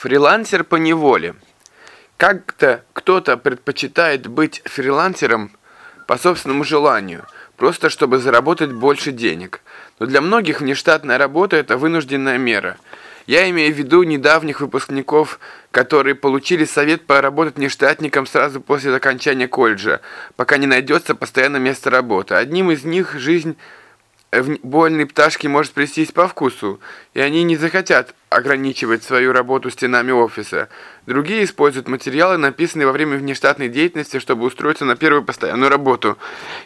Фрилансер по неволе. Как-то кто-то предпочитает быть фрилансером по собственному желанию, просто чтобы заработать больше денег. Но для многих внештатная работа – это вынужденная мера. Я имею в виду недавних выпускников, которые получили совет поработать внештатником сразу после окончания колледжа, пока не найдется постоянное место работы. Одним из них жизнь больной пташки может престись по вкусу, и они не захотят ограничивать свою работу стенами офиса. Другие используют материалы, написанные во время внештатной деятельности, чтобы устроиться на первую постоянную работу.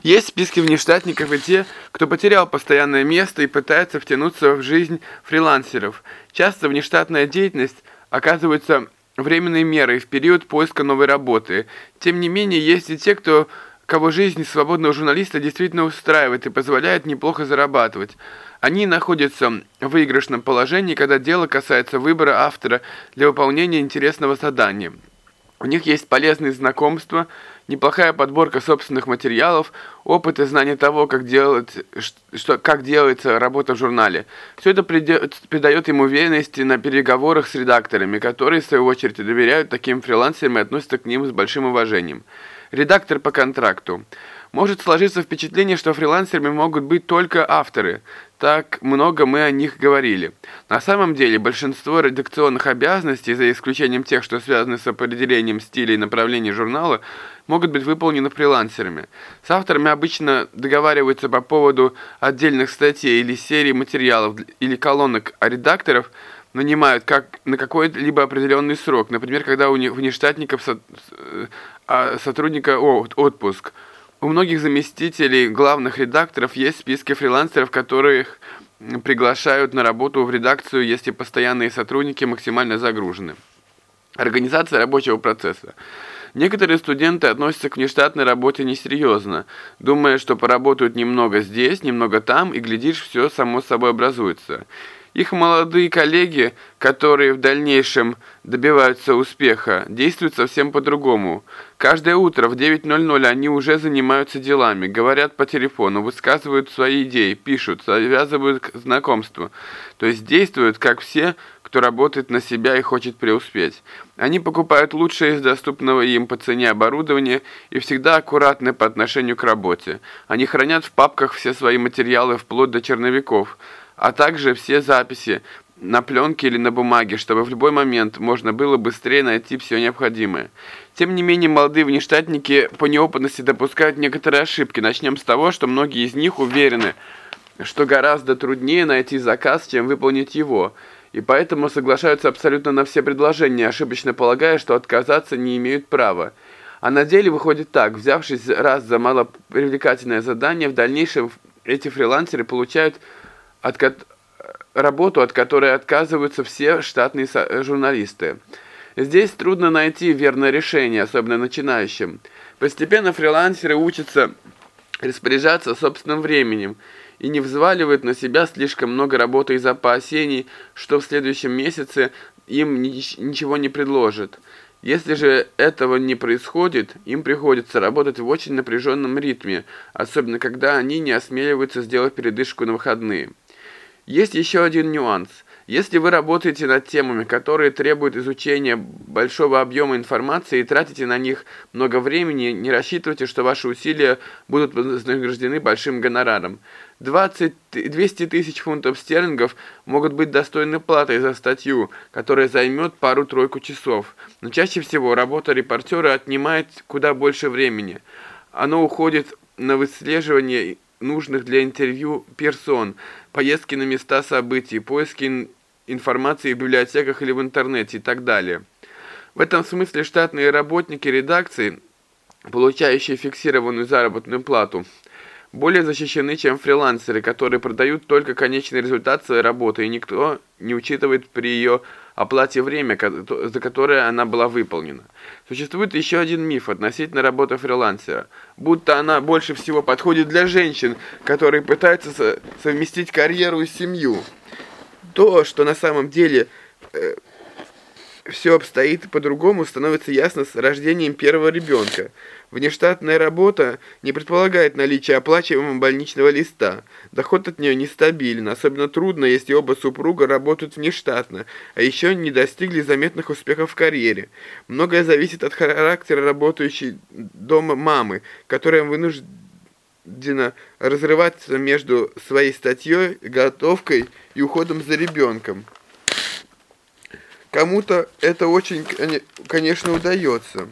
Есть списки внештатников и те, кто потерял постоянное место и пытается втянуться в жизнь фрилансеров. Часто внештатная деятельность оказывается временной мерой в период поиска новой работы. Тем не менее, есть и те, кто кого жизнь свободного журналиста действительно устраивает и позволяет неплохо зарабатывать. Они находятся в выигрышном положении, когда дело касается выбора автора для выполнения интересного задания. У них есть полезные знакомства, неплохая подборка собственных материалов, опыт и знание того, как, делать, что, как делается работа в журнале. Все это придает им уверенности на переговорах с редакторами, которые, в свою очередь, доверяют таким фрилансерам и относятся к ним с большим уважением. Редактор по контракту. Может сложиться впечатление, что фрилансерами могут быть только авторы. Так много мы о них говорили. На самом деле, большинство редакционных обязанностей, за исключением тех, что связаны с определением стиля и направления журнала, могут быть выполнены фрилансерами. С авторами обычно договариваются по поводу отдельных статей или серий материалов или колонок, а редакторов – нанимают как на какой-либо определенный срок, например, когда у внештатников со, а сотрудника отпуск. У многих заместителей главных редакторов есть списки фрилансеров, которых приглашают на работу в редакцию, если постоянные сотрудники максимально загружены. Организация рабочего процесса. Некоторые студенты относятся к внештатной работе несерьезно, думая, что поработают немного здесь, немного там, и, глядишь, все само собой образуется. Их молодые коллеги, которые в дальнейшем добиваются успеха, действуют совсем по-другому. Каждое утро в 9.00 они уже занимаются делами, говорят по телефону, высказывают свои идеи, пишут, завязывают знакомства. То есть действуют, как все, кто работает на себя и хочет преуспеть. Они покупают лучшее из доступного им по цене оборудования и всегда аккуратны по отношению к работе. Они хранят в папках все свои материалы вплоть до черновиков – а также все записи на пленке или на бумаге, чтобы в любой момент можно было быстрее найти все необходимое. Тем не менее, молодые внештатники по неопытности допускают некоторые ошибки. Начнем с того, что многие из них уверены, что гораздо труднее найти заказ, чем выполнить его, и поэтому соглашаются абсолютно на все предложения, ошибочно полагая, что отказаться не имеют права. А на деле выходит так, взявшись раз за малопривлекательное задание, в дальнейшем эти фрилансеры получают от работу, от которой отказываются все штатные журналисты. Здесь трудно найти верное решение, особенно начинающим. Постепенно фрилансеры учатся распоряжаться собственным временем и не взваливают на себя слишком много работы из-за опасений, что в следующем месяце им ничего не предложат. Если же этого не происходит, им приходится работать в очень напряженном ритме, особенно когда они не осмеливаются сделать передышку на выходные. Есть еще один нюанс. Если вы работаете над темами, которые требуют изучения большого объема информации и тратите на них много времени, не рассчитывайте, что ваши усилия будут вознаграждены большим гонораром. 20, 200 тысяч фунтов стерлингов могут быть достойной платой за статью, которая займет пару-тройку часов. Но чаще всего работа репортера отнимает куда больше времени. Оно уходит на выслеживание нужных для интервью персон, поездки на места событий, поиски информации в библиотеках или в интернете и так далее. В этом смысле штатные работники редакции, получающие фиксированную заработную плату, более защищены, чем фрилансеры, которые продают только конечный результат своей работы, и никто не учитывает при ее оплате время, за которое она была выполнена. Существует еще один миф относительно работы фрилансера, будто она больше всего подходит для женщин, которые пытаются совместить карьеру и семью. То, что на самом деле э, все обстоит по-другому, становится ясно с рождением первого ребенка. Внештатная работа не предполагает наличие оплачиваемого больничного листа. Доход от нее нестабилен, особенно трудно, если оба супруга работают внештатно, а еще не достигли заметных успехов в карьере. Многое зависит от характера работающей дома мамы, которая вынуждена разрываться между своей статьей, готовкой и уходом за ребенком. Кому-то это очень, конечно, удается.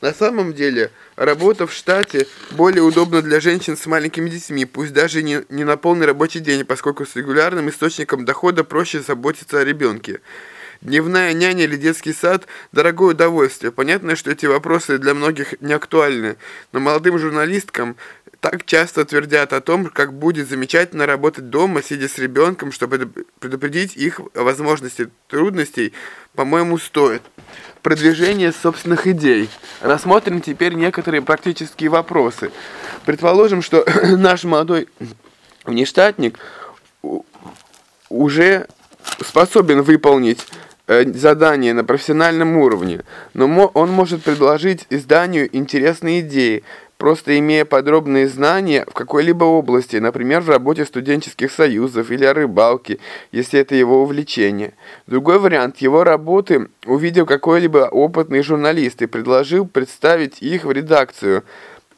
На самом деле, работа в штате более удобна для женщин с маленькими детьми, пусть даже не, не на полный рабочий день, поскольку с регулярным источником дохода проще заботиться о ребенке. Дневная няня или детский сад – дорогое удовольствие. Понятно, что эти вопросы для многих не актуальны, но молодым журналисткам так часто твердят о том, как будет замечательно работать дома, сидя с ребенком, чтобы предупредить их возможности трудностей, по-моему, стоит. Продвижение собственных идей. Рассмотрим теперь некоторые практические вопросы. Предположим, что наш молодой внештатник уже способен выполнить задание на профессиональном уровне, но он может предложить изданию интересные идеи, просто имея подробные знания в какой-либо области, например, в работе студенческих союзов или о рыбалке, если это его увлечение. Другой вариант его работы увидел какой-либо опытный журналист и предложил представить их в редакцию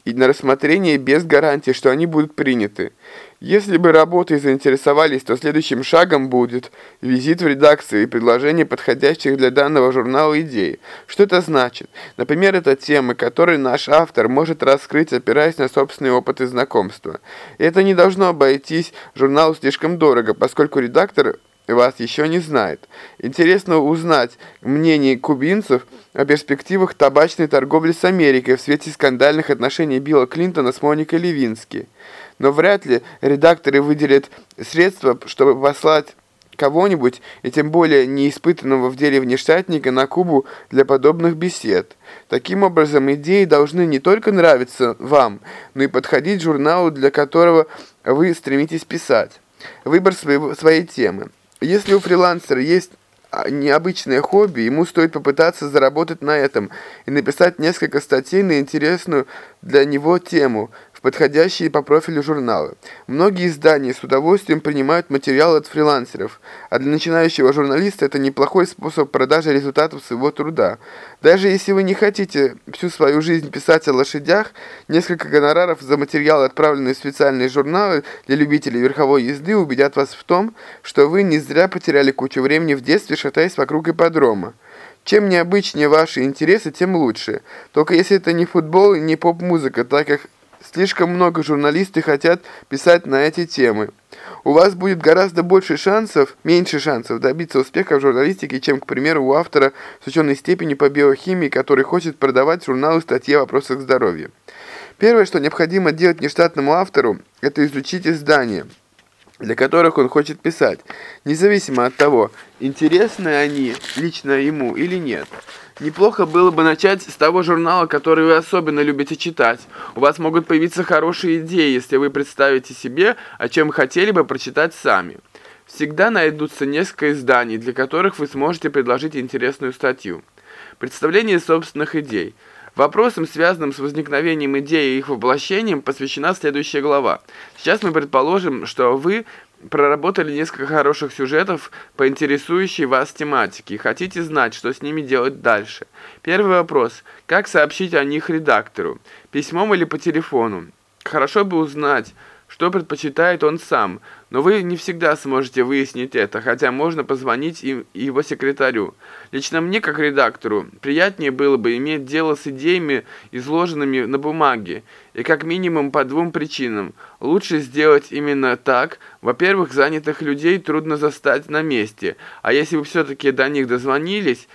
и на рассмотрение без гарантии, что они будут приняты. Если бы работой заинтересовались, то следующим шагом будет визит в редакцию и предложение подходящих для данного журнала идей. Что это значит? Например, это темы, которые наш автор может раскрыть, опираясь на собственный опыт и знакомства. Это не должно обойтись журналу слишком дорого, поскольку редактор вас еще не знает. Интересно узнать мнение кубинцев о перспективах табачной торговли с Америкой в свете скандальных отношений Билла Клинтона с Моникой Левински но вряд ли редакторы выделят средства, чтобы послать кого-нибудь, и тем более неиспытанного в деле внештатника, на Кубу для подобных бесед. Таким образом, идеи должны не только нравиться вам, но и подходить журналу, для которого вы стремитесь писать. Выбор своего, своей темы. Если у фрилансера есть а, необычное хобби, ему стоит попытаться заработать на этом и написать несколько статей на интересную для него тему, подходящие по профилю журналы. Многие издания с удовольствием принимают материалы от фрилансеров, а для начинающего журналиста это неплохой способ продажи результатов своего труда. Даже если вы не хотите всю свою жизнь писать о лошадях, несколько гонораров за материалы, отправленные в специальные журналы для любителей верховой езды, убедят вас в том, что вы не зря потеряли кучу времени в детстве, шатаясь вокруг ипподрома. Чем необычнее ваши интересы, тем лучше. Только если это не футбол и не поп-музыка, так как Слишком много журналистов хотят писать на эти темы. У вас будет гораздо больше шансов, меньше шансов добиться успеха в журналистике, чем, к примеру, у автора с ученой степенью по биохимии, который хочет продавать журналы статьи о вопросах здоровья. Первое, что необходимо делать нештатному автору, это изучить издания, для которых он хочет писать, независимо от того, интересны они лично ему или нет. Неплохо было бы начать с того журнала, который вы особенно любите читать. У вас могут появиться хорошие идеи, если вы представите себе, о чем хотели бы прочитать сами. Всегда найдутся несколько изданий, для которых вы сможете предложить интересную статью. Представление собственных идей. Вопросам, связанным с возникновением идеи и их воплощением, посвящена следующая глава. Сейчас мы предположим, что вы проработали несколько хороших сюжетов по интересующей вас тематике и хотите знать, что с ними делать дальше. Первый вопрос. Как сообщить о них редактору? Письмом или по телефону? Хорошо бы узнать, что предпочитает он сам, но вы не всегда сможете выяснить это, хотя можно позвонить им его секретарю. Лично мне, как редактору, приятнее было бы иметь дело с идеями, изложенными на бумаге, и как минимум по двум причинам. Лучше сделать именно так. Во-первых, занятых людей трудно застать на месте, а если вы все-таки до них дозвонились,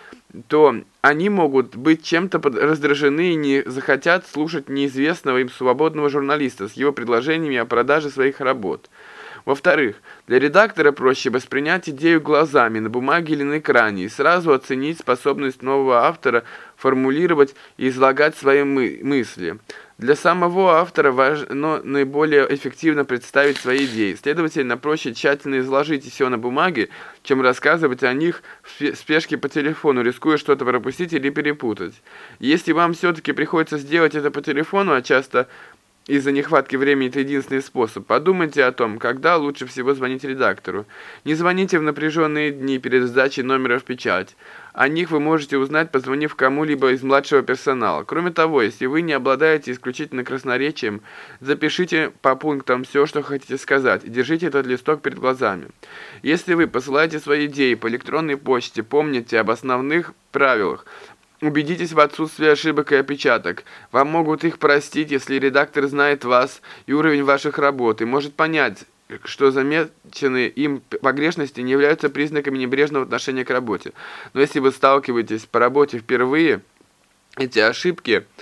то они могут быть чем-то раздражены и не захотят слушать неизвестного им свободного журналиста с его предложениями о продаже своих работ. Во-вторых, для редактора проще воспринять идею глазами, на бумаге или на экране, и сразу оценить способность нового автора формулировать и излагать свои мы мысли. Для самого автора важно наиболее эффективно представить свои идеи. Следовательно, проще тщательно изложить все на бумаге, чем рассказывать о них в спешке по телефону, рискуя что-то пропустить или перепутать. Если вам все-таки приходится сделать это по телефону, а часто из-за нехватки времени это единственный способ. Подумайте о том, когда лучше всего звонить редактору. Не звоните в напряженные дни перед сдачей номера в печать. О них вы можете узнать, позвонив кому-либо из младшего персонала. Кроме того, если вы не обладаете исключительно красноречием, запишите по пунктам все, что хотите сказать, и держите этот листок перед глазами. Если вы посылаете свои идеи по электронной почте, помните об основных правилах. Убедитесь в отсутствии ошибок и опечаток. Вам могут их простить, если редактор знает вас и уровень ваших работ, и может понять, что замеченные им погрешности не являются признаками небрежного отношения к работе. Но если вы сталкиваетесь по работе впервые, эти ошибки –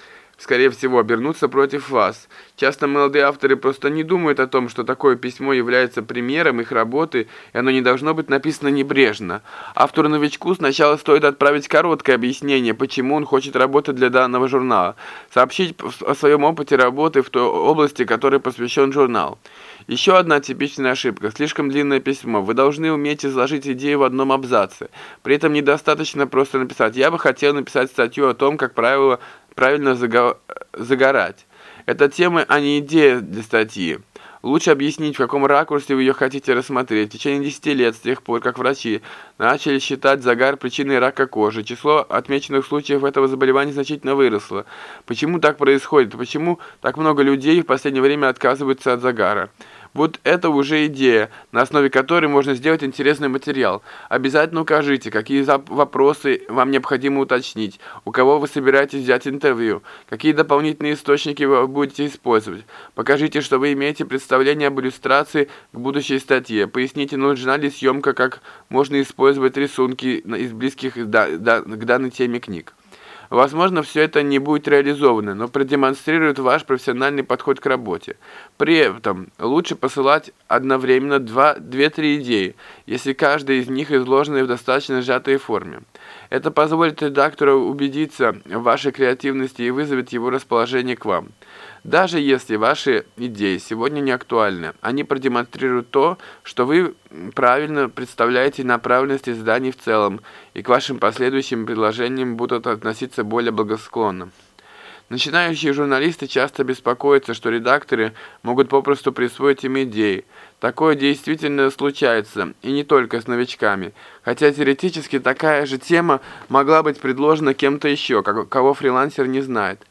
скорее всего, обернутся против вас. Часто молодые авторы просто не думают о том, что такое письмо является примером их работы, и оно не должно быть написано небрежно. Автору-новичку сначала стоит отправить короткое объяснение, почему он хочет работать для данного журнала, сообщить о своем опыте работы в той области, которой посвящен журнал. Еще одна типичная ошибка – слишком длинное письмо. Вы должны уметь изложить идею в одном абзаце. При этом недостаточно просто написать «Я бы хотел написать статью о том, как правило, правильно загорать. Это тема, а не идея для статьи. Лучше объяснить, в каком ракурсе вы ее хотите рассмотреть. В течение 10 лет, с тех пор, как врачи начали считать загар причиной рака кожи, число отмеченных случаев этого заболевания значительно выросло. Почему так происходит? Почему так много людей в последнее время отказываются от загара? Вот это уже идея, на основе которой можно сделать интересный материал. Обязательно укажите, какие вопросы вам необходимо уточнить, у кого вы собираетесь взять интервью, какие дополнительные источники вы будете использовать. Покажите, что вы имеете представление об иллюстрации к будущей статье. Поясните, нужна ли съемка, как можно использовать рисунки из близких к данной теме книг. Возможно, все это не будет реализовано, но продемонстрирует ваш профессиональный подход к работе. При этом лучше посылать одновременно 2-3 идеи, если каждая из них изложена в достаточно сжатой форме. Это позволит редактору убедиться в вашей креативности и вызовет его расположение к вам. Даже если ваши идеи сегодня не актуальны, они продемонстрируют то, что вы правильно представляете направленность изданий в целом, и к вашим последующим предложениям будут относиться более благосклонно. Начинающие журналисты часто беспокоятся, что редакторы могут попросту присвоить им идеи. Такое действительно случается, и не только с новичками. Хотя теоретически такая же тема могла быть предложена кем-то еще, кого фрилансер не знает.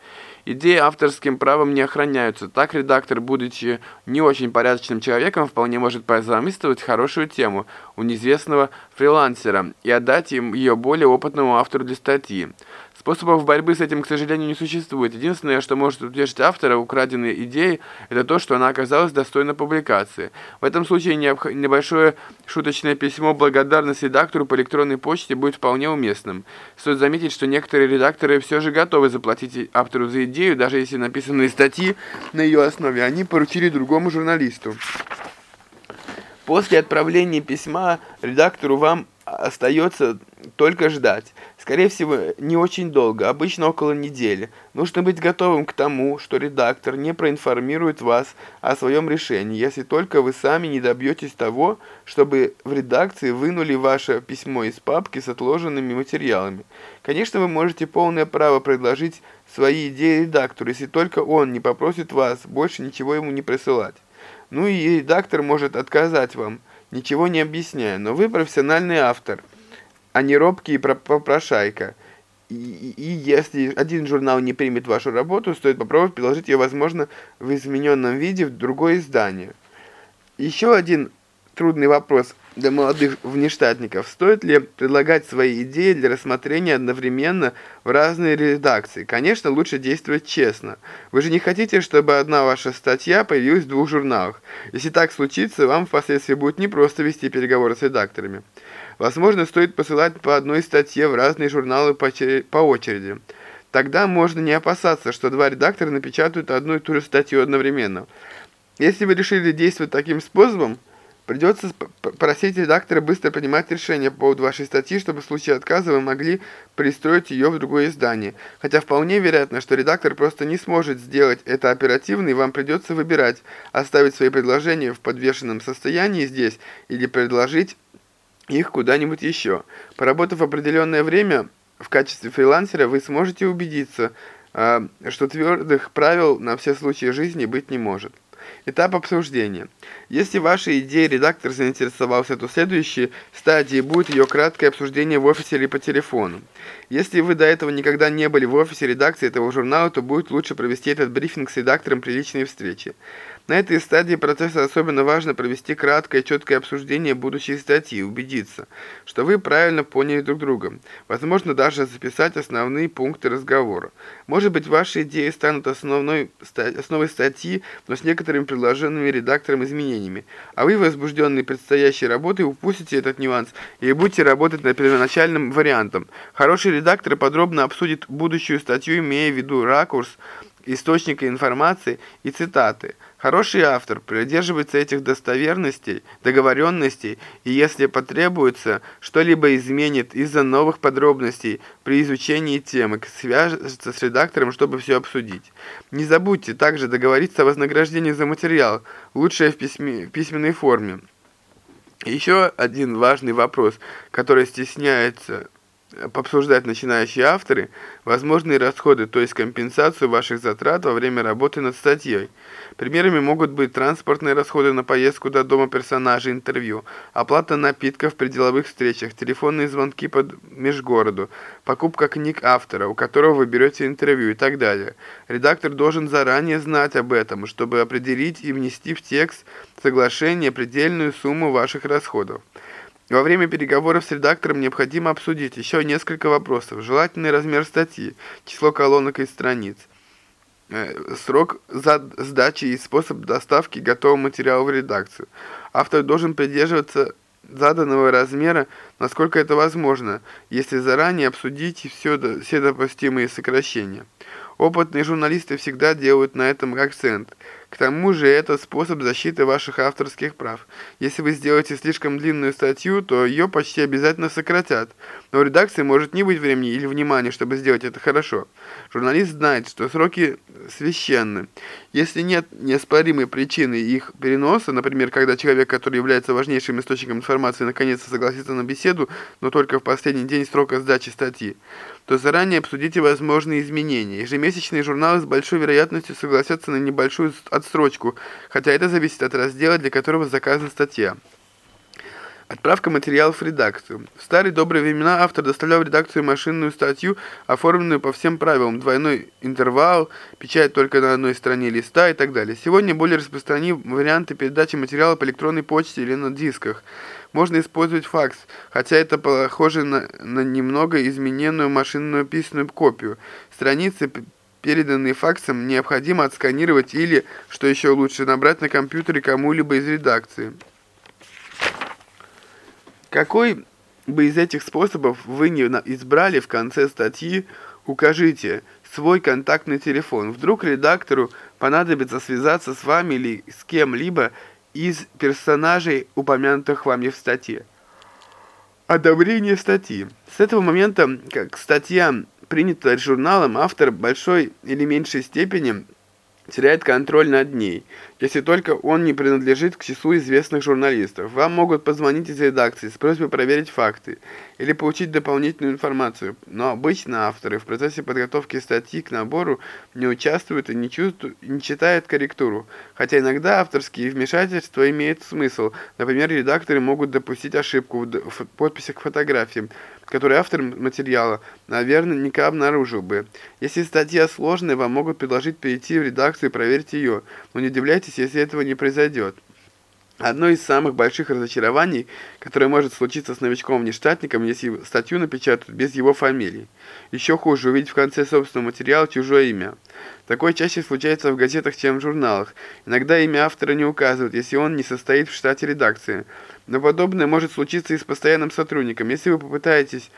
Идеи авторским правом не охраняются. Так редактор, будучи не очень порядочным человеком, вполне может позамыслить хорошую тему у неизвестного фрилансера и отдать им ее более опытному автору для статьи. Способов борьбы с этим, к сожалению, не существует. Единственное, что может утешить автора украденной идеи, это то, что она оказалась достойна публикации. В этом случае небольшое шуточное письмо благодарности редактору по электронной почте будет вполне уместным. Стоит заметить, что некоторые редакторы все же готовы заплатить автору за идею, даже если написанные статьи на ее основе они поручили другому журналисту. После отправления письма редактору вам остается только ждать. Скорее всего, не очень долго, обычно около недели. Нужно быть готовым к тому, что редактор не проинформирует вас о своем решении, если только вы сами не добьетесь того, чтобы в редакции вынули ваше письмо из папки с отложенными материалами. Конечно, вы можете полное право предложить свои идеи редактору, если только он не попросит вас больше ничего ему не присылать. Ну и редактор может отказать вам, ничего не объясняя, но вы профессиональный автор – а не робкий попрошайка. И, и, если один журнал не примет вашу работу, стоит попробовать приложить ее, возможно, в измененном виде в другое издание. Еще один трудный вопрос для молодых внештатников. Стоит ли предлагать свои идеи для рассмотрения одновременно в разные редакции? Конечно, лучше действовать честно. Вы же не хотите, чтобы одна ваша статья появилась в двух журналах. Если так случится, вам впоследствии будет непросто вести переговоры с редакторами. Возможно, стоит посылать по одной статье в разные журналы по, очереди. Тогда можно не опасаться, что два редактора напечатают одну и ту же статью одновременно. Если вы решили действовать таким способом, Придется просить редактора быстро принимать решение по поводу вашей статьи, чтобы в случае отказа вы могли пристроить ее в другое издание. Хотя вполне вероятно, что редактор просто не сможет сделать это оперативно, и вам придется выбирать, оставить свои предложения в подвешенном состоянии здесь или предложить их куда-нибудь еще. Поработав определенное время в качестве фрилансера, вы сможете убедиться, а, что твердых правил на все случаи жизни быть не может. Этап обсуждения. Если ваша идея редактор заинтересовался, то следующей стадией будет ее краткое обсуждение в офисе или по телефону. Если вы до этого никогда не были в офисе редакции этого журнала, то будет лучше провести этот брифинг с редактором при личной встрече. На этой стадии процесса особенно важно провести краткое четкое обсуждение будущей статьи и убедиться, что вы правильно поняли друг друга. Возможно, даже записать основные пункты разговора. Может быть, ваши идеи станут основной, основой статьи, но с некоторыми предложенными редактором изменениями. А вы, возбужденные предстоящей работой, упустите этот нюанс и будете работать над первоначальным вариантом. Хороший редактор подробно обсудит будущую статью, имея в виду ракурс, источника информации и цитаты. Хороший автор придерживается этих достоверностей, договоренностей, и если потребуется, что-либо изменит из-за новых подробностей при изучении темы, свяжется с редактором, чтобы все обсудить. Не забудьте также договориться о вознаграждении за материал, лучшее в, в письменной форме. Еще один важный вопрос, который стесняется обсуждать начинающие авторы возможные расходы, то есть компенсацию ваших затрат во время работы над статьей. Примерами могут быть транспортные расходы на поездку до дома персонажа, интервью, оплата напитков при деловых встречах, телефонные звонки под межгороду, покупка книг автора, у которого вы берете интервью и так далее. Редактор должен заранее знать об этом, чтобы определить и внести в текст соглашения предельную сумму ваших расходов. Во время переговоров с редактором необходимо обсудить еще несколько вопросов. Желательный размер статьи, число колонок и страниц, э, срок сдачи и способ доставки готового материала в редакцию. Автор должен придерживаться заданного размера, насколько это возможно, если заранее обсудить все, все допустимые сокращения. Опытные журналисты всегда делают на этом акцент. К тому же это способ защиты ваших авторских прав. Если вы сделаете слишком длинную статью, то ее почти обязательно сократят. Но у редакции может не быть времени или внимания, чтобы сделать это хорошо. Журналист знает, что сроки священны. Если нет неоспоримой причины их переноса, например, когда человек, который является важнейшим источником информации, наконец-то согласится на беседу, но только в последний день срока сдачи статьи, то заранее обсудите возможные изменения. Ежемесячные журналы с большой вероятностью согласятся на небольшую отсрочку, хотя это зависит от раздела, для которого заказана статья. Отправка материалов в редакцию. В старые добрые времена автор доставлял в редакцию машинную статью, оформленную по всем правилам, двойной интервал, печать только на одной стороне листа и так далее. Сегодня более распространены варианты передачи материала по электронной почте или на дисках. Можно использовать факс, хотя это похоже на, на немного измененную машинную письменную копию. Страницы переданные факсом, необходимо отсканировать или, что еще лучше, набрать на компьютере кому-либо из редакции. Какой бы из этих способов вы не избрали в конце статьи, укажите свой контактный телефон. Вдруг редактору понадобится связаться с вами или с кем-либо из персонажей, упомянутых вами в статье. Одобрение статьи. С этого момента, как статья принята журналом, автор большой или меньшей степени теряет контроль над ней, если только он не принадлежит к числу известных журналистов. Вам могут позвонить из редакции с просьбой проверить факты или получить дополнительную информацию, но обычно авторы в процессе подготовки статьи к набору не участвуют и не, чувствуют, не читают корректуру, хотя иногда авторские вмешательства имеют смысл. Например, редакторы могут допустить ошибку в подписях к фотографиям, который автор материала, наверное, не обнаружил бы. Если статья сложная, вам могут предложить перейти в редакцию и проверить ее, но не удивляйтесь, если этого не произойдет. Одно из самых больших разочарований, которое может случиться с новичком-внештатником, если статью напечатают без его фамилии. Еще хуже увидеть в конце собственного материала чужое имя. Такое чаще случается в газетах, чем в журналах. Иногда имя автора не указывают, если он не состоит в штате редакции. Но подобное может случиться и с постоянным сотрудником. Если вы попытаетесь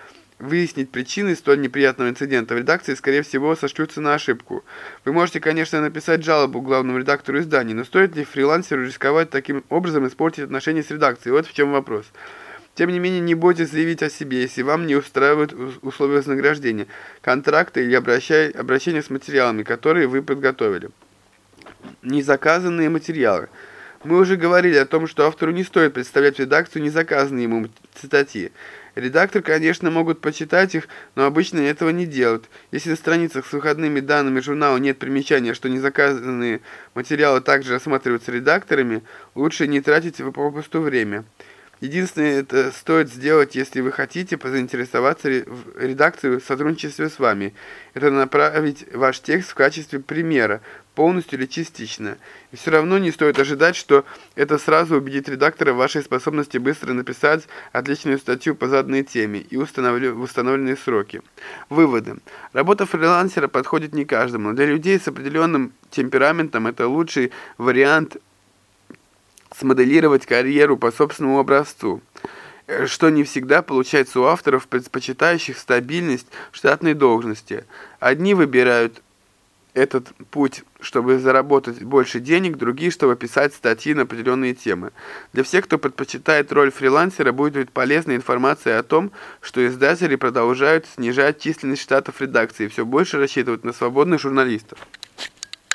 выяснить причины столь неприятного инцидента, в редакции, скорее всего, сошлются на ошибку. Вы можете, конечно, написать жалобу главному редактору издания, но стоит ли фрилансеру рисковать таким образом испортить отношения с редакцией? Вот в чем вопрос. Тем не менее, не бойтесь заявить о себе, если вам не устраивают условия вознаграждения, контракты или обращения с материалами, которые вы подготовили. Незаказанные материалы. Мы уже говорили о том, что автору не стоит представлять в редакцию незаказанные ему статьи. Редактор, конечно, могут почитать их, но обычно этого не делают. Если на страницах с выходными данными журнала нет примечания, что незаказанные материалы также рассматриваются редакторами, лучше не тратить попусту время. Единственное, это стоит сделать, если вы хотите позаинтересоваться редакцией в сотрудничестве с вами. Это направить ваш текст в качестве примера, полностью или частично. И все равно не стоит ожидать, что это сразу убедит редактора в вашей способности быстро написать отличную статью по заданной теме и в установленные сроки. Выводы. Работа фрилансера подходит не каждому. Для людей с определенным темпераментом это лучший вариант смоделировать карьеру по собственному образцу, э, что не всегда получается у авторов, предпочитающих стабильность штатной должности. Одни выбирают этот путь, чтобы заработать больше денег, другие, чтобы писать статьи на определенные темы. Для всех, кто предпочитает роль фрилансера, будет полезная информация о том, что издатели продолжают снижать численность штатов редакции и все больше рассчитывают на свободных журналистов.